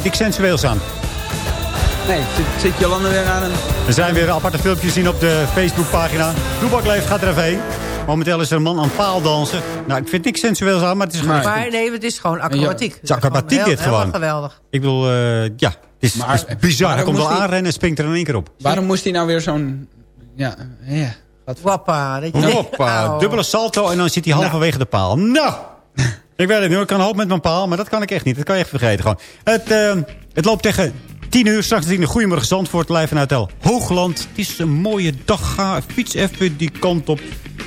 Vind ik sensueels aan. Nee, zit, zit Jolanda weer aan een... Er zijn weer aparte filmpjes zien op de Facebookpagina. Toebakleef gaat er even heen. Momenteel is er een man aan paal dansen. Nou, ik vind niks sensueels aan, maar het is gewoon... Maar nee, het is gewoon acrobatiek. Het is acrobatiek Heel- dit gewoon. Geweldig. Ik bedoel, eh, ja, het is, Maar- bizar. Hij komt wel aanrennen en springt er in één keer op. Waarom moest hij nou weer zo'n... Ja, ja. Wat Wappa. Dat je denkt, Hoppa, auw. dubbele salto en dan zit hij halverwege de paal. Nou, ik weet het niet. Ik kan hoop met mijn paal, maar dat kan ik echt niet. Dat kan je echt vergeten gewoon. Het, eh, het loopt tegen 10 uur. Straks zien de Goedemorgen Zandvoort live vanuit El Hoogland. Het is een mooie dag. Ga fiets even die kant op.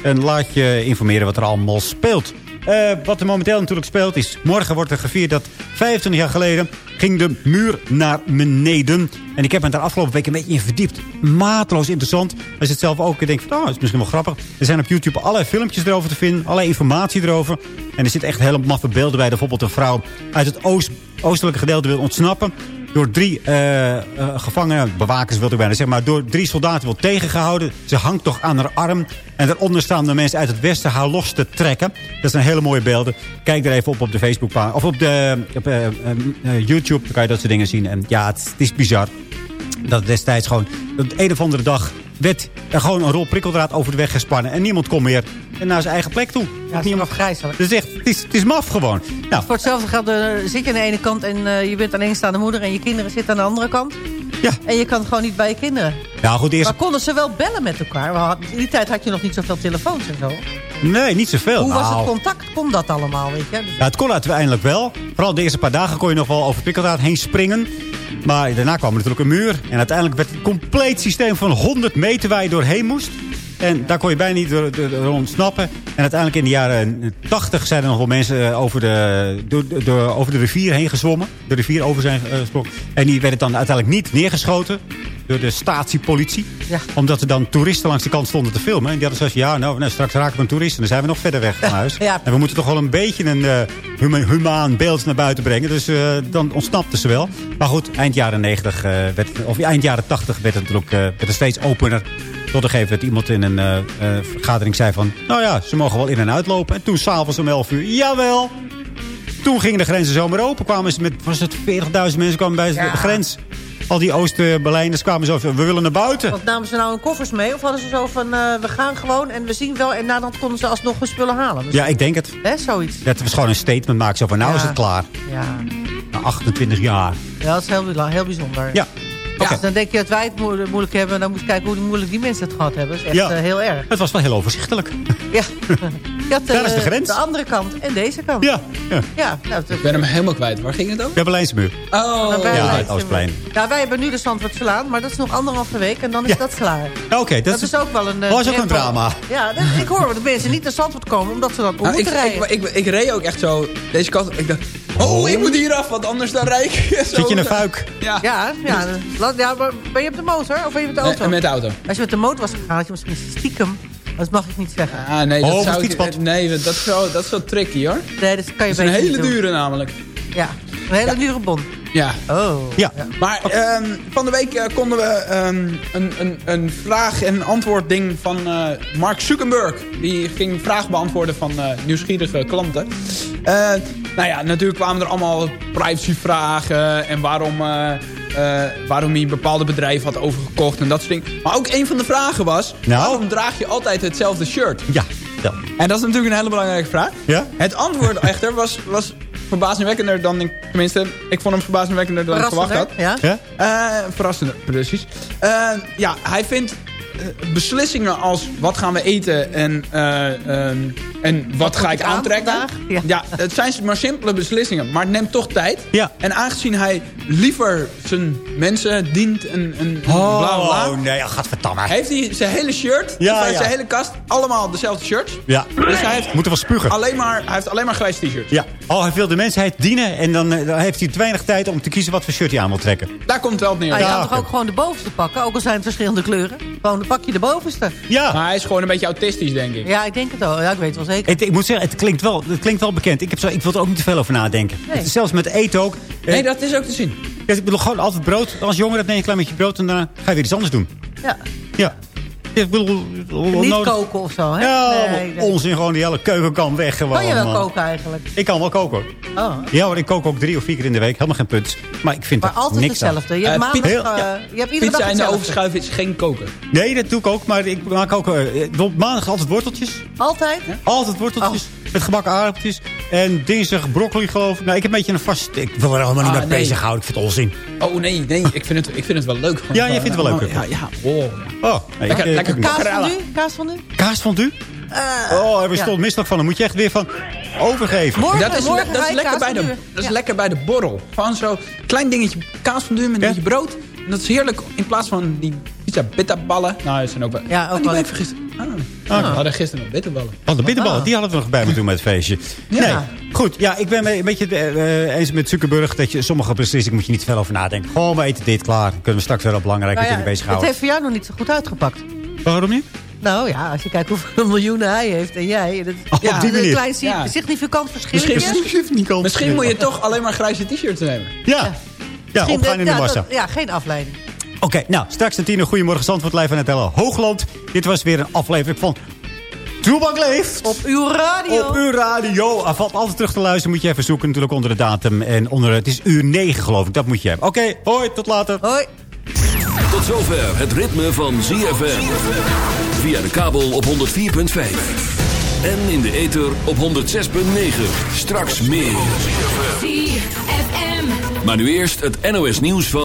En laat je informeren wat er allemaal speelt. Eh, wat er momenteel natuurlijk speelt is... Morgen wordt er gevierd dat 25 jaar geleden ging de muur naar beneden. En ik heb me daar afgelopen week een beetje in verdiept. Mateloos interessant. Als je het zelf ook denkt van, oh, dat is misschien wel grappig. Er zijn op YouTube allerlei filmpjes erover te vinden. Allerlei informatie erover. En er zitten echt hele maffe beelden bij. Bijvoorbeeld een vrouw uit het oost, oostelijke gedeelte wil ontsnappen. Door drie eh, eh, gevangenen, bewakers wil ik bijna zeggen... maar door drie soldaten wil tegengehouden. Ze hangt toch aan haar arm. En daaronder staan de mensen uit het westen haar los te trekken. Dat zijn hele mooie beelden. Kijk er even op op de Facebookpagina. Of op, de, op eh, YouTube. Dan kan je dat soort dingen zien. En ja, het, het is bizar. Dat destijds gewoon... Op een of andere dag werd er gewoon een rol prikkeldraad over de weg gespannen. En niemand kon meer naar zijn eigen plek toe. Ja, het is niemand... afgrijzelijk. Het is echt, het is, het is maf gewoon. Nou, Voor hetzelfde geld eh, zit je aan de ene kant en eh, je bent alleenstaande moeder... en je kinderen zitten aan de andere kant. Ja. En je kan gewoon niet bij je kinderen. nou goed, eerst... Maar konden ze wel bellen met elkaar? In die tijd had je nog niet zoveel telefoons en zo. Nee, niet zoveel. Hoe was Nou, het contact? Kon dat allemaal, weet je? Dus- Ja, het kon uiteindelijk wel. Vooral de eerste paar dagen kon je nog wel over prikkeldraad heen springen. Maar daarna kwam er natuurlijk een muur. En uiteindelijk werd het compleet systeem van 100 meter waar je doorheen moest. En daar kon je bijna niet door, door, ontsnappen. En uiteindelijk in de jaren 80 zijn er nog wel mensen eh, over de, door, door, over de rivier heen gezwommen. De rivier over zijn eh, gesprongen. En die werden dan uiteindelijk niet neergeschoten door de statiepolitie. Ja. Omdat er dan toeristen langs de kant stonden te filmen. En die hadden zoiets van, ja, nou, nou, straks raken we een toerist. En dan zijn we nog verder weg van huis. Ja. En we moeten toch wel een beetje een huma- humaan beeld naar buiten brengen. Dus eh, dan ontsnapten ze wel. Maar goed, eind jaren 90, eh, werd, of eind jaren 80 werd het natuurlijk eh, werd het steeds opener. Tot een gegeven moment iemand in een vergadering zei van... Nou ja, ze mogen wel in en uitlopen. En toen s'avonds om 11 uur, jawel. Toen gingen de grenzen zomaar open. Kwamen ze met, was het 40.000 mensen kwamen bij Ja. de grens. Al die Oost-Berlijners kwamen zo van, we willen naar buiten. Want namen ze nou hun koffers mee? Of hadden ze zo van, eh, we gaan gewoon en we zien wel... en nadat konden ze alsnog hun spullen halen? Dus, Ja, ik denk het. Hè, zoiets. Dat was gewoon een statement maken. Zo van, nou Ja. is het klaar. Ja. Na 28 jaar. ja, dat is heel, heel bijzonder. Ja. Oké. Dus dan denk je dat wij het moe- moeilijk hebben... dan moet je kijken hoe moeilijk die mensen het gehad hebben. Dat is echt Ja. eh, heel erg. Het was wel heel overzichtelijk. Ja. Had, Daar is de grens. De andere kant en deze kant. Ja, ja. Ja, nou, Ik ben hem helemaal kwijt. Waar ging het over? De Berlijnse muur. Oh, dan wij- Ja, Oostplein. Ja, wij hebben nu de Zandvoortslaan, maar dat is nog anderhalve week en dan is Ja. dat klaar. Ja, Oké, dat, Dat is, is ook wel een... eh, was ook een drama. Ja, dat- ik hoor dat mensen niet naar Zandvoort komen omdat ze dan om Nou, ik, moeten rijden. ik, ik, ik reed ook echt zo deze kant. Ik dacht, oh, ik moet hier af, want anders dan rijd ik. zo. Zit je in een fuik? Ja, ja, ja, ja, maar ben je op de motor of ben je met de auto? Met de auto. Als je met de motor was gegaan, had je misschien stiekem... Dat mag ik niet zeggen. Ah, nee, Oh, dat het zou ik, fietspad. nee, dat is wel, dat is wel tricky hoor. Nee, dat kan je Dat is een hele dure namelijk. Ja, een hele dure bon. Ja. Oh. Ja. Maar ehm, van de week eh, konden we ehm, een, een, een vraag- en antwoord ding van eh, Mark Zuckerberg. Die ging vragen beantwoorden van eh, nieuwsgierige klanten. Nou ja, natuurlijk kwamen er allemaal privacyvragen en waarom, eh, waarom hij bepaalde bedrijven had overgekocht en dat soort dingen. Maar ook een van de vragen was, Nou? waarom draag je altijd hetzelfde shirt? Ja, vertel. En dat is natuurlijk een hele belangrijke vraag. Ja? Het antwoord echter was, was verbazingwekkender dan ik... Tenminste, ik vond hem verbazingwekkender dan ik verwacht had. Verrassender, ja? Ja? Eh verrassender, precies. Eh, ja, hij vindt beslissingen als wat gaan we eten en, eh, ehm, en wat, ga ik ik aan aantrekken. Ja. Ja. het zijn maar simpele beslissingen, maar het neemt toch tijd. Ja. En aangezien hij liever zijn mensen dient en, en, en bla bla bla... Oh, nee, gadverdamme. Heeft hij zijn hele shirt, Ja, zijn hele kast, allemaal dezelfde shirts. Ja, Dus hij heeft moeten wel spugen. alleen maar, hij heeft alleen maar grijs t-shirts. Ja. Oh, hij wil de mensheid dienen en dan, eh, dan heeft hij te weinig tijd om te kiezen wat voor shirt hij aan wil trekken. Daar komt het wel op neer. Ah, kan oké. toch ook gewoon de bovenste pakken, ook al zijn het verschillende kleuren. Gewoon dan pak je de bovenste. Ja. Maar hij is gewoon een beetje autistisch, denk ik. Ja, ik denk het wel. Ja, ik weet het wel zeker. Het, ik moet zeggen, het klinkt wel, het klinkt wel bekend. Ik, heb zo, ik wil er ook niet te veel over nadenken. Nee. Het is zelfs met eten ook. Eh, Nee, dat is ook te zien. Ik bedoel, gewoon altijd brood. Als jongere neem je een klein beetje brood en dan ga je weer iets anders doen. Ja. Ja. Ik bedoel, Niet nodig- koken of zo, hè? Ja, Nee, nee. onzin. Gewoon die hele keuken kan weg gewoon, Kan je wel man. koken eigenlijk? Ik kan wel koken. Oh. Ja hoor, ik kook ook drie of vier keer in de week. Helemaal geen punt. Maar ik vind Maar altijd niks hetzelfde. Je hebt, Eh, maandag, pizza- eh, ja. je hebt iedere dag Pizza in de hetzelfde. oven schuiven is geen koken. Nee, dat doe ik ook. Maar ik maak ook... op maandag altijd worteltjes. Altijd? Altijd worteltjes. Oh. Met gebakken aardappeltjes. En dinsdag broccoli geloof ik. Nou, ik heb een beetje een vast... Ik wil er helemaal niet Ah, mee nee. bezighouden. Ik vind het onzin. Oh nee, nee, ik vind het, ik vind het wel leuk. Ja, jij vindt het wel leuk, Ja, ja. Oh. Oh, nee, Lekker- ik, lekker ik- Kaas van nu? Kaas van nu? Kaas van u? oh, er ja. stond misselijk van. Dan moet je echt weer van overgeven. Morgen, Dat is, le- dat is, lekker, bij van de, dat is Ja. lekker bij de borrel. Gewoon zo klein dingetje kaas van duur met een Ja? beetje brood. En dat is heerlijk in plaats van die pizza bitterballen. Nou, dat zijn ook wel... Ja, ook Oh, die wel. Ah, we hadden gisteren nog bitterballen. Oh, de bitterballen, Ah. die hadden we nog bij moeten doen met het feestje. Ja. Nee, goed. Ja, ik ben een beetje eh, eens met Zuckerberg... dat je sommige beslissingen moet je niet te veel over nadenken. Gewoon, we eten dit, klaar. Dan kunnen we straks weer op belangrijke Nou ja, dingen het bezighouden. heeft voor jou nog niet zo goed uitgepakt. Waarom niet? Nou ja, als je kijkt hoeveel miljoenen hij heeft en jij. Dat, Oh, op die. Een klein Ja. significant verschil. Misschien, misschien moet je toch alleen maar grijze t-shirts nemen. Ja, ja opgaan in de massa. Ja, geen afleiding. Oké, nou, straks een tien uur. Goedemorgen, Zandvoort, live van het Helle Hoogland. Dit was weer een aflevering van Toebak Leeft. Op uw radio. Op uw radio. Er valt altijd terug te luisteren. Moet je even zoeken natuurlijk onder de datum. En onder, het is uur 9 geloof ik. Dat moet je hebben. Oké, hoi, tot later. Hoi. Tot zover het ritme van ZFM. Via de kabel op 104.5. En in de ether op 106.9. Straks meer. Maar nu eerst het NOS nieuws van...